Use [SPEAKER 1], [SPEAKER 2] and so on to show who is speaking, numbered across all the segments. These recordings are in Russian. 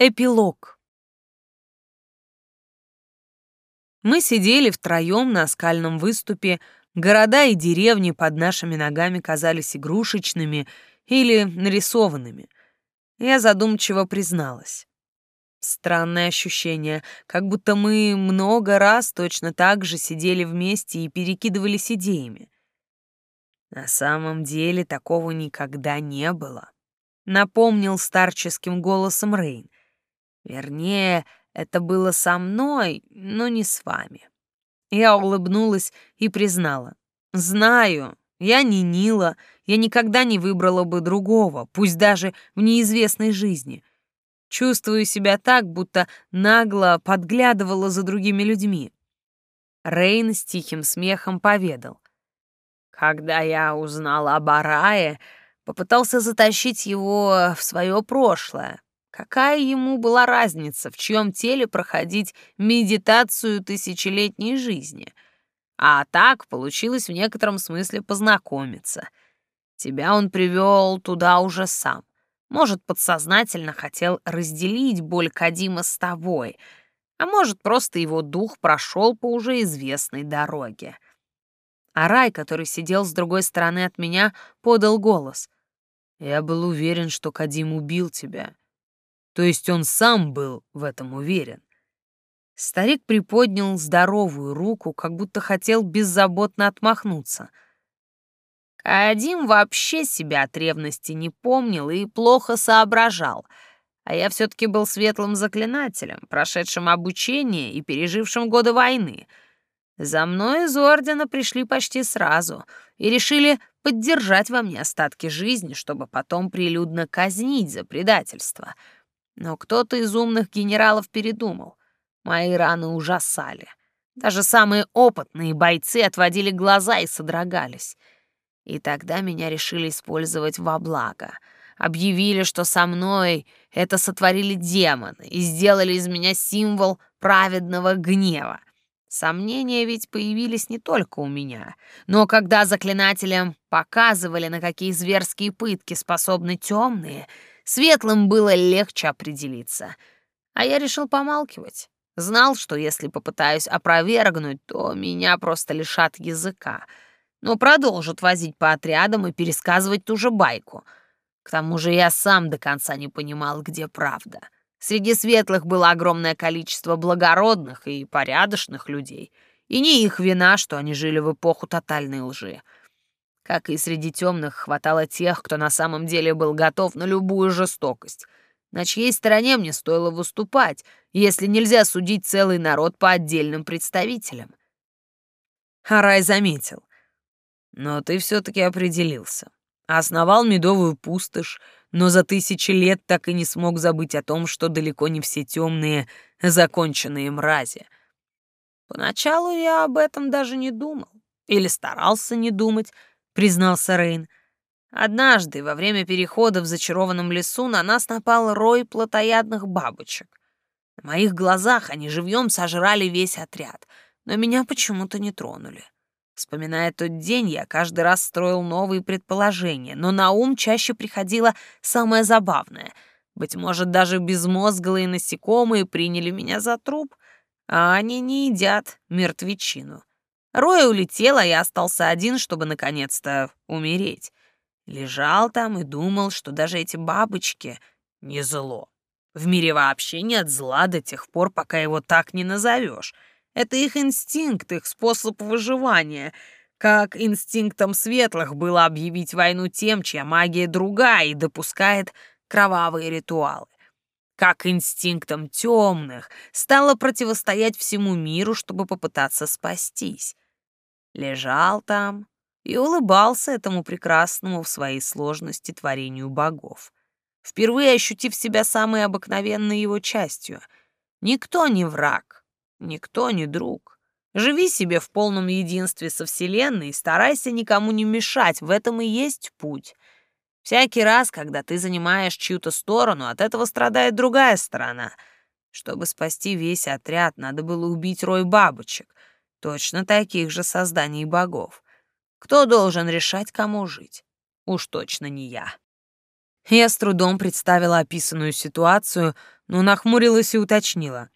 [SPEAKER 1] Эпилог. Мы сидели втроем на скальном выступе, города и деревни под нашими ногами казались игрушечными или нарисованными. Я задумчиво призналась. Странное ощущение, как будто мы много раз точно так же сидели вместе и перекидывались идеями. На самом деле такого никогда не было, напомнил старческим голосом Рейн. Вернее, это было со мной, но не с вами. Я улыбнулась и признала. Знаю, я не Нила, я никогда не выбрала бы другого, пусть даже в неизвестной жизни. Чувствую себя так, будто нагло подглядывала за другими людьми. Рейн с тихим смехом поведал. Когда я узнала об Арае, попытался затащить его в свое прошлое, Какая ему была разница, в чьем теле проходить медитацию тысячелетней жизни? А так получилось в некотором смысле познакомиться. Тебя он привел туда уже сам. Может, подсознательно хотел разделить боль Кадима с тобой, а может, просто его дух прошел по уже известной дороге. А Рай, который сидел с другой стороны от меня, подал голос. «Я был уверен, что Кадим убил тебя. То есть он сам был в этом уверен. Старик приподнял здоровую руку, как будто хотел беззаботно отмахнуться. Каадим вообще себя от ревности не помнил и плохо соображал, а я все-таки был светлым заклинателем, прошедшим обучение и пережившим годы войны. За мной из Ордена пришли почти сразу и решили поддержать во мне остатки жизни, чтобы потом прилюдно казнить за предательство — но кто-то из умных генералов передумал. Мои раны ужасали. Даже самые опытные бойцы отводили глаза и содрогались. И тогда меня решили использовать во благо. Объявили, что со мной это сотворили демоны и сделали из меня символ праведного гнева. Сомнения ведь появились не только у меня, но когда заклинателям показывали, на какие зверские пытки способны темные — Светлым было легче определиться. А я решил помалкивать. Знал, что если попытаюсь опровергнуть, то меня просто лишат языка. Но продолжат возить по отрядам и пересказывать ту же байку. К тому же я сам до конца не понимал, где правда. Среди светлых было огромное количество благородных и порядочных людей. И не их вина, что они жили в эпоху тотальной лжи. Как и среди темных, хватало тех, кто на самом деле был готов на любую жестокость. На чьей стороне мне стоило выступать, если нельзя судить целый народ по отдельным представителям? Харай заметил. Но ты все-таки определился. Основал медовую пустошь, но за тысячи лет так и не смог забыть о том, что далеко не все темные законченные мрази. Поначалу я об этом даже не думал. Или старался не думать, признался Рейн. Однажды, во время перехода в зачарованном лесу, на нас напал рой плотоядных бабочек. На моих глазах они живьем сожрали весь отряд, но меня почему-то не тронули. Вспоминая тот день, я каждый раз строил новые предположения, но на ум чаще приходило самое забавное. Быть может, даже безмозглые насекомые приняли меня за труп, а они не едят мертвечину. Рой улетел, а я остался один, чтобы наконец-то умереть. Лежал там и думал, что даже эти бабочки не зло. В мире вообще нет зла до тех пор, пока его так не назовешь. Это их инстинкт, их способ выживания. Как инстинктом светлых было объявить войну тем, чья магия другая и допускает кровавые ритуалы как инстинктом темных, стала противостоять всему миру, чтобы попытаться спастись. Лежал там и улыбался этому прекрасному в своей сложности творению богов, впервые ощутив себя самой обыкновенной его частью. Никто не враг, никто не друг. Живи себе в полном единстве со Вселенной и старайся никому не мешать, в этом и есть путь — Всякий раз, когда ты занимаешь чью-то сторону, от этого страдает другая сторона. Чтобы спасти весь отряд, надо было убить рой бабочек, точно таких же созданий богов. Кто должен решать, кому жить? Уж точно не я. Я с трудом представила описанную ситуацию, но нахмурилась и уточнила.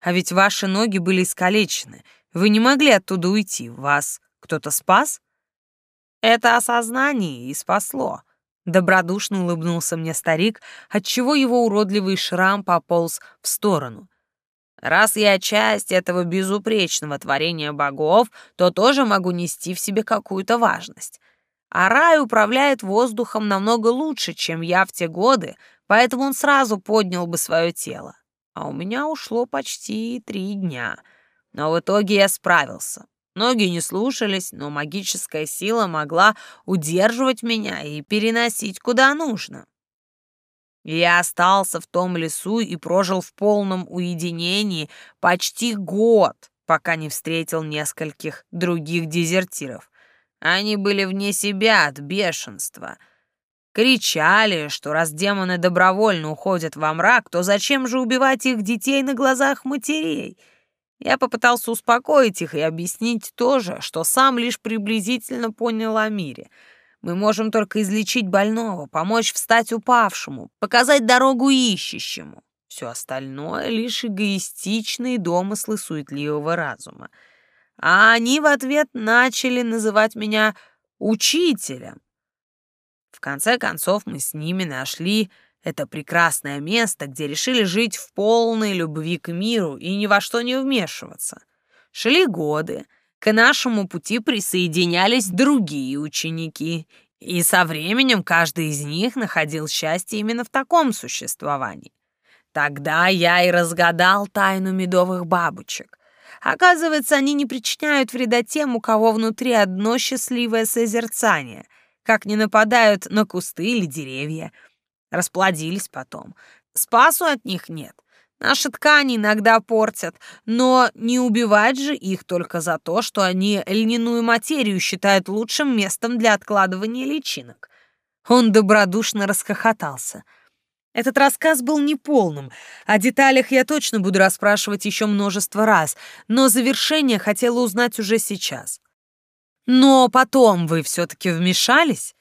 [SPEAKER 1] «А ведь ваши ноги были искалечены. Вы не могли оттуда уйти. Вас кто-то спас?» «Это осознание и спасло», — добродушно улыбнулся мне старик, отчего его уродливый шрам пополз в сторону. «Раз я часть этого безупречного творения богов, то тоже могу нести в себе какую-то важность. А рай управляет воздухом намного лучше, чем я в те годы, поэтому он сразу поднял бы свое тело. А у меня ушло почти три дня. Но в итоге я справился. Ноги не слушались, но магическая сила могла удерживать меня и переносить куда нужно. Я остался в том лесу и прожил в полном уединении почти год, пока не встретил нескольких других дезертиров. Они были вне себя от бешенства — Кричали, что раз демоны добровольно уходят во мрак, то зачем же убивать их детей на глазах матерей? Я попытался успокоить их и объяснить тоже, что сам лишь приблизительно понял о мире. Мы можем только излечить больного, помочь встать упавшему, показать дорогу ищущему. Все остальное — лишь эгоистичные домыслы суетливого разума. А они в ответ начали называть меня учителем, в конце концов мы с ними нашли это прекрасное место, где решили жить в полной любви к миру и ни во что не вмешиваться. Шли годы, к нашему пути присоединялись другие ученики, и со временем каждый из них находил счастье именно в таком существовании. Тогда я и разгадал тайну медовых бабочек. Оказывается, они не причиняют вреда тем, у кого внутри одно счастливое созерцание — как не нападают на кусты или деревья. Расплодились потом. Спасу от них нет. Наши ткани иногда портят, но не убивать же их только за то, что они льняную материю считают лучшим местом для откладывания личинок. Он добродушно расхохотался. Этот рассказ был неполным. О деталях я точно буду расспрашивать еще множество раз, но завершение хотела узнать уже сейчас. Но потом вы все-таки вмешались?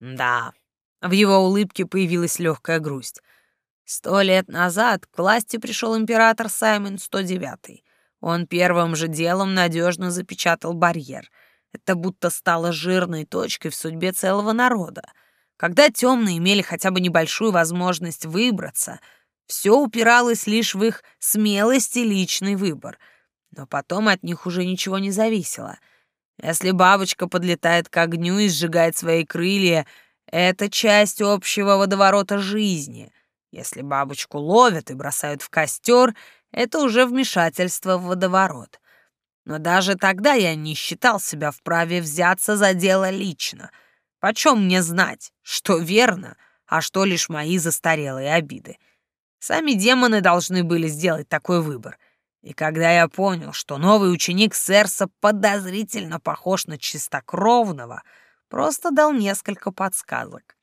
[SPEAKER 1] Да. В его улыбке появилась легкая грусть. Сто лет назад к власти пришел император Саймон 109. Он первым же делом надежно запечатал барьер. Это будто стало жирной точкой в судьбе целого народа. Когда темные имели хотя бы небольшую возможность выбраться, все упиралось лишь в их смелость и личный выбор. Но потом от них уже ничего не зависело — если бабочка подлетает к огню и сжигает свои крылья, это часть общего водоворота жизни. Если бабочку ловят и бросают в костер, это уже вмешательство в водоворот. Но даже тогда я не считал себя вправе взяться за дело лично. Почем мне знать, что верно, а что лишь мои застарелые обиды? Сами демоны должны были сделать такой выбор — и когда я понял, что новый ученик Серса подозрительно похож на чистокровного, просто дал несколько подсказок.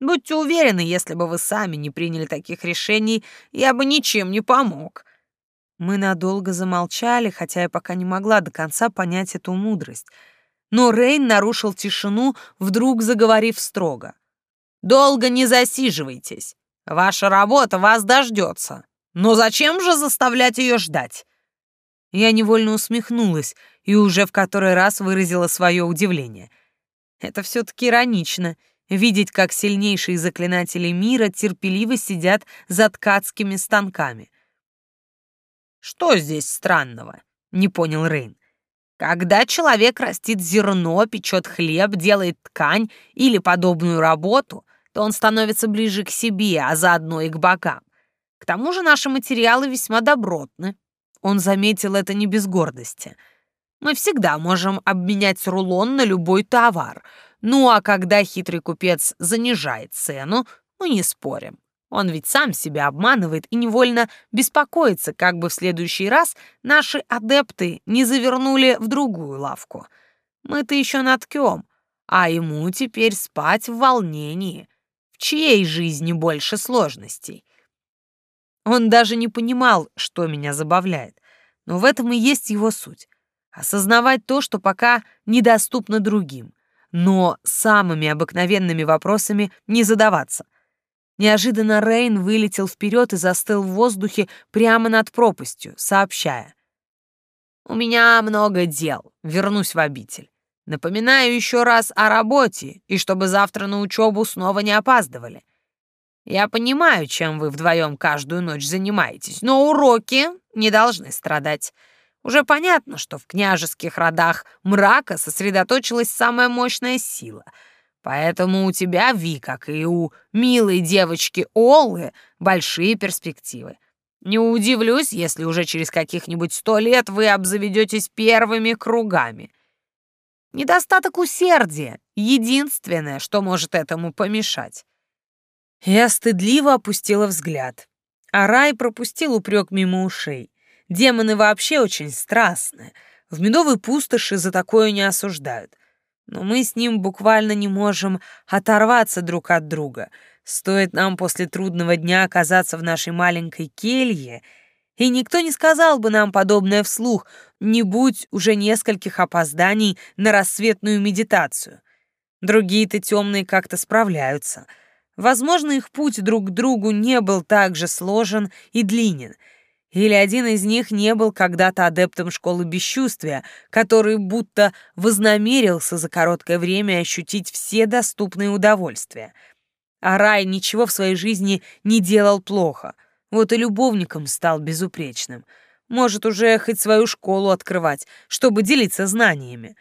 [SPEAKER 1] Будьте уверены, если бы вы сами не приняли таких решений, я бы ничем не помог. Мы надолго замолчали, хотя я пока не могла до конца понять эту мудрость. Но Рейн нарушил тишину, вдруг заговорив строго. «Долго не засиживайтесь. Ваша работа вас дождется. Но зачем же заставлять ее ждать? Я невольно усмехнулась и уже в который раз выразила свое удивление. Это все-таки иронично — видеть, как сильнейшие заклинатели мира терпеливо сидят за ткацкими станками. «Что здесь странного?» — не понял Рейн. «Когда человек растит зерно, печет хлеб, делает ткань или подобную работу, то он становится ближе к себе, а заодно и к богам. К тому же наши материалы весьма добротны, он заметил это не без гордости. Мы всегда можем обменять рулон на любой товар. Ну а когда хитрый купец занижает цену, мы не спорим. Он ведь сам себя обманывает и невольно беспокоится, как бы в следующий раз наши адепты не завернули в другую лавку. Мы-то еще наткем, а ему теперь спать в волнении. В чьей жизни больше сложностей? Он даже не понимал, что меня забавляет. Но в этом и есть его суть. Осознавать то, что пока недоступно другим. Но самыми обыкновенными вопросами не задаваться. Неожиданно Рейн вылетел вперед и застыл в воздухе прямо над пропастью, сообщая. «У меня много дел. Вернусь в обитель. Напоминаю еще раз о работе и чтобы завтра на учебу снова не опаздывали. Я понимаю, чем вы вдвоем каждую ночь занимаетесь, но уроки не должны страдать. Уже понятно, что в княжеских родах мрака сосредоточилась самая мощная сила — Поэтому у тебя, Ви, как и у милой девочки Оллы, большие перспективы. Не удивлюсь, если уже через каких-нибудь сто лет вы обзаведетесь первыми кругами. Недостаток усердия — единственное, что может этому помешать. Я стыдливо опустила взгляд. А Рай пропустил упрек мимо ушей. Демоны вообще очень страстные. В медовой пустоши за такое не осуждают но мы с ним буквально не можем оторваться друг от друга. Стоит нам после трудного дня оказаться в нашей маленькой келье, и никто не сказал бы нам подобное вслух, не будь уже нескольких опозданий на рассветную медитацию. Другие-то темные как-то справляются. Возможно, их путь друг к другу не был так же сложен и длинен — или один из них не был когда-то адептом школы бесчувствия, который будто вознамерился за короткое время ощутить все доступные удовольствия. А Рай ничего в своей жизни не делал плохо. Вот и любовником стал безупречным. Может уже хоть свою школу открывать, чтобы делиться знаниями.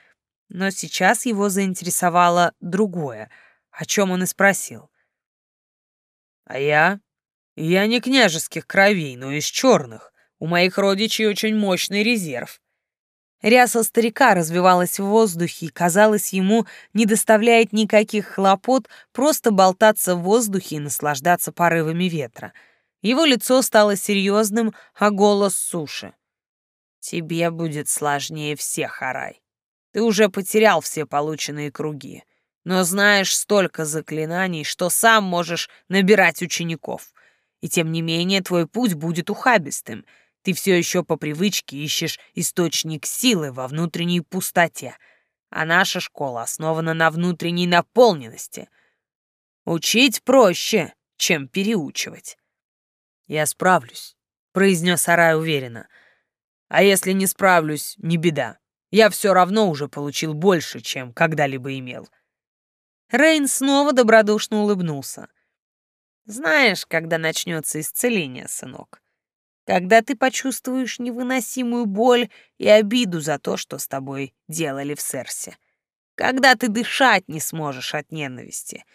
[SPEAKER 1] Но сейчас его заинтересовало другое, о чем он и спросил. «А я я не княжеских кровей, но из черных. У моих родичей очень мощный резерв. Ряса старика развивалась в воздухе, и, казалось, ему не доставляет никаких хлопот просто болтаться в воздухе и наслаждаться порывами ветра. Его лицо стало серьезным, а голос суше. «Тебе будет сложнее всех, Арай. Ты уже потерял все полученные круги, но знаешь столько заклинаний, что сам можешь набирать учеников. И тем не менее твой путь будет ухабистым. Ты все еще по привычке ищешь источник силы во внутренней пустоте, а наша школа основана на внутренней наполненности. Учить проще, чем переучивать. «Я справлюсь», — произнес Арай уверенно. «А если не справлюсь, не беда. Я все равно уже получил больше, чем когда-либо имел». Рейн снова добродушно улыбнулся. Знаешь, когда начнется исцеление, сынок? Когда ты почувствуешь невыносимую боль и обиду за то, что с тобой делали в Серсе. Когда ты дышать не сможешь от ненависти.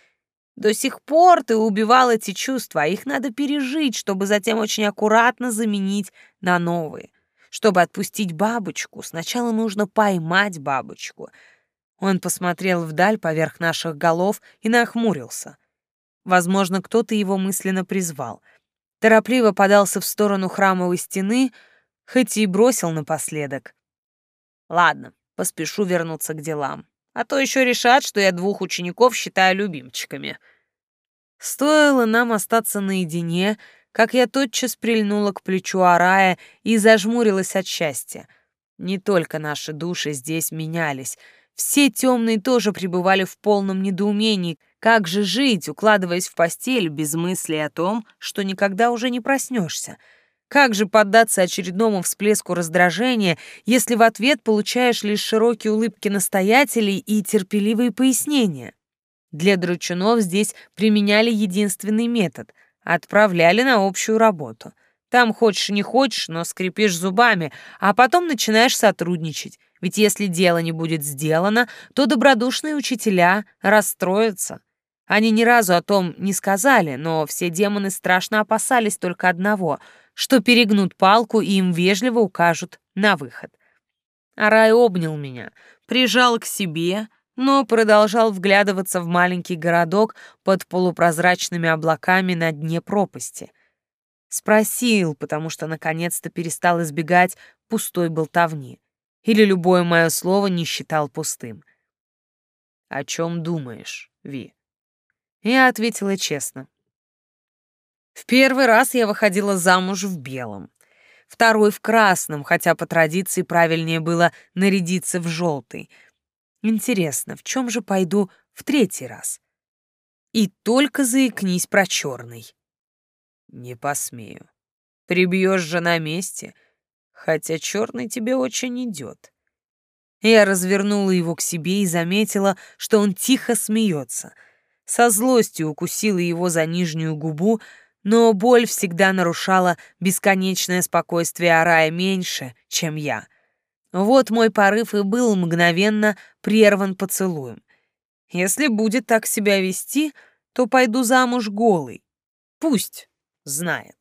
[SPEAKER 1] До сих пор ты убивал эти чувства, а их надо пережить, чтобы затем очень аккуратно заменить на новые. Чтобы отпустить бабочку, сначала нужно поймать бабочку. Он посмотрел вдаль поверх наших голов и нахмурился — Возможно, кто-то его мысленно призвал. Торопливо подался в сторону храмовой стены, хоть и бросил напоследок. «Ладно, поспешу вернуться к делам. А то еще решат, что я двух учеников считаю любимчиками». Стоило нам остаться наедине, как я тотчас прильнула к плечу Арая и зажмурилась от счастья. Не только наши души здесь менялись — все темные тоже пребывали в полном недоумении, как же жить, укладываясь в постель без мысли о том, что никогда уже не проснешься. Как же поддаться очередному всплеску раздражения, если в ответ получаешь лишь широкие улыбки настоятелей и терпеливые пояснения? Для дручунов здесь применяли единственный метод — отправляли на общую работу. Там хочешь не хочешь, но скрипишь зубами, а потом начинаешь сотрудничать. Ведь если дело не будет сделано, то добродушные учителя расстроятся. Они ни разу о том не сказали, но все демоны страшно опасались только одного, что перегнут палку и им вежливо укажут на выход. Арай обнял меня, прижал к себе, но продолжал вглядываться в маленький городок под полупрозрачными облаками на дне пропасти. Спросил, потому что наконец-то перестал избегать пустой болтовни или любое мое слово не считал пустым. «О чем думаешь, Ви?» Я ответила честно. В первый раз я выходила замуж в белом, второй в красном, хотя по традиции правильнее было нарядиться в желтый. Интересно, в чем же пойду в третий раз? И только заикнись про черный.
[SPEAKER 2] Не посмею. Прибьешь же на месте, хотя черный тебе очень идет.
[SPEAKER 1] Я развернула его к себе и заметила, что он тихо смеется. Со злостью укусила его за нижнюю губу, но боль всегда нарушала бесконечное спокойствие Арая меньше, чем я. Вот мой порыв и был мгновенно прерван поцелуем. Если будет так себя вести, то пойду замуж голый. Пусть знает.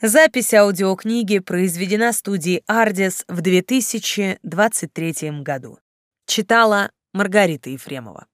[SPEAKER 1] Запись аудиокниги произведена студией «Ардис» в 2023 году. Читала Маргарита Ефремова.